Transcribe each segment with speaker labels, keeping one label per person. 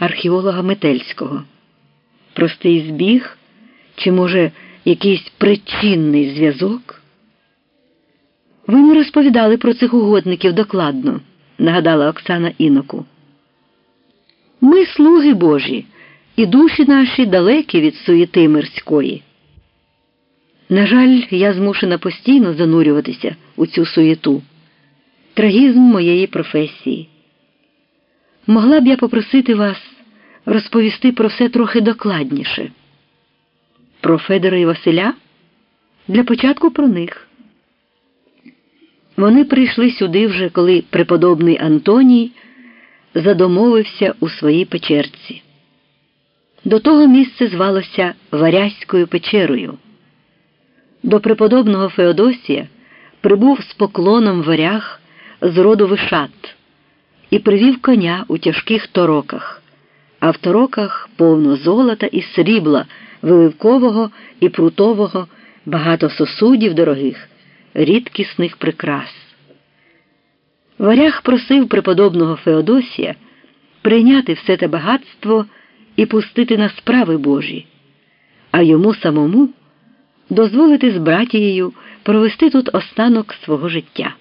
Speaker 1: археолога Метельського. Простий збіг чи, може, якийсь причинний зв'язок? Ви не розповідали про цих угодників докладно, нагадала Оксана Іноку. Ми слуги Божі, і душі наші далекі від суєти мирської. На жаль, я змушена постійно занурюватися у цю суєту, трагізм моєї професії. Могла б я попросити вас розповісти про все трохи докладніше. Про Федора і Василя? Для початку про них. Вони прийшли сюди вже, коли преподобний Антоній задомовився у своїй печерці. До того місце звалося Варязькою печерою. До преподобного Феодосія прибув з поклоном варяг з роду Вишат і привів коня у тяжких тороках, а в тороках повно золота і срібла, виливкового і прутового, багато сосудів дорогих, рідкісних прикрас. Варяг просив преподобного Феодосія прийняти все те багатство і пустити на справи Божі, а йому самому дозволити з братією провести тут останок свого життя.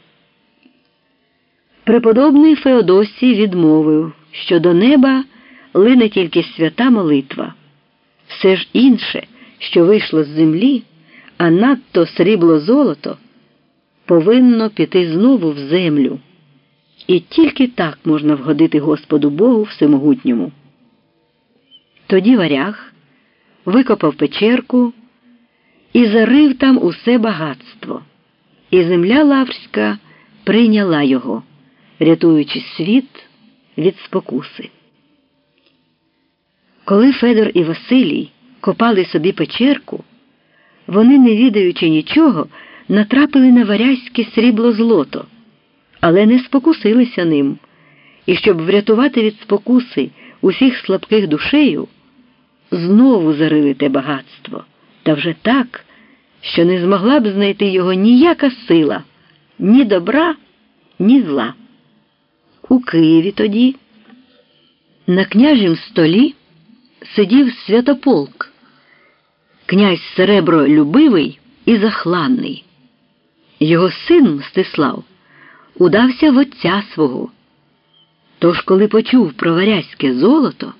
Speaker 1: Преподобний Феодосій відмовив, що до неба лине тільки свята молитва, все ж інше, що вийшло з землі, а надто срібло золото, повинно піти знову в землю. І тільки так можна вгодити Господу Богу Всемогутньому. Тоді варяг викопав печерку і зарив там усе багатство, і земля Лаврська прийняла його, рятуючи світ від спокуси. Коли Федор і Василій копали собі печерку, вони, не відаючи нічого, натрапили на варязьке срібло злото, але не спокусилися ним, і щоб врятувати від спокуси усіх слабких душею, знову зарили те багатство, та вже так, що не змогла б знайти його ніяка сила, ні добра, ні зла. У Києві тоді на княжім столі сидів святополк, князь Серебролюбивий і захланний. Його син Мстислав удався в отця свого. Тож, коли почув про варязьке золото,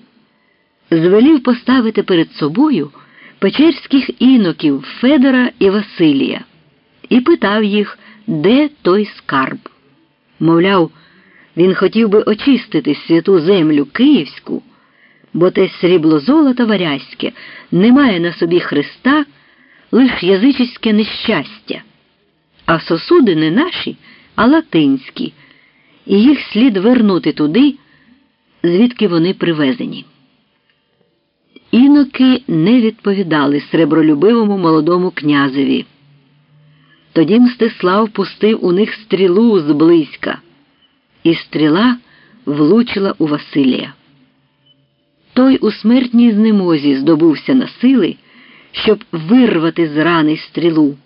Speaker 1: звелів поставити перед собою печерських іноків Федора і Василія і питав їх, де той скарб. Мовляв, він хотів би очистити святу землю київську, бо те срібло золото варязьке не має на собі Христа, лиш язичське нещастя, а сосуди не наші, а латинські, і їх слід вернути туди, звідки вони привезені. Іноки не відповідали сребролюбивому молодому князеві. Тоді Мстислав пустив у них стрілу зблизька, і стріла влучила у Василія. Той у смертній знемозі здобувся на сили, щоб вирвати з рани стрілу,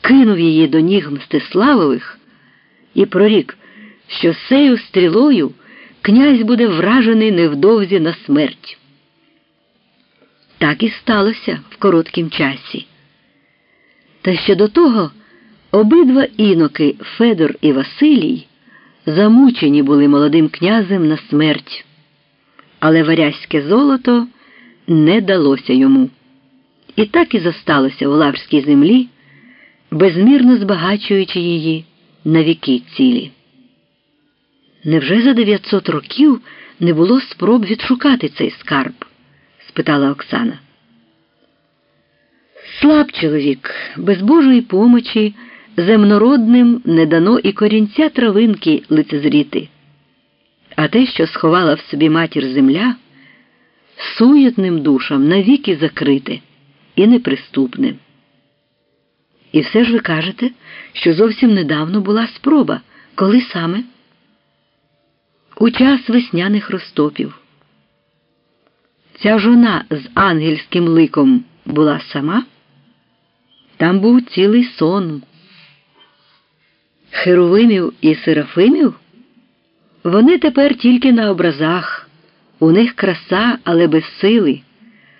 Speaker 1: кинув її до ніг Мстиславових і прорік, що сею стрілою князь буде вражений невдовзі на смерть. Так і сталося в короткім часі. Та ще до того обидва іноки Федор і Василій замучені були молодим князем на смерть, але варязьке золото не далося йому. І так і зосталося у лаврській землі, безмірно збагачуючи її на віки цілі. Невже за 900 років не було спроб відшукати цей скарб? спитала Оксана. Слаб чоловік, без Божої помочі, земнородним не дано і корінця травинки лицезріти. А те, що сховала в собі матір земля, суєтним душам навіки закрите і неприступне. І все ж ви кажете, що зовсім недавно була спроба, коли саме? У час весняних розтопів. Ця жона з ангельським ликом була сама. Там був цілий сон. Херовимів і Серафимів вони тепер тільки на образах, У них краса, але без сили.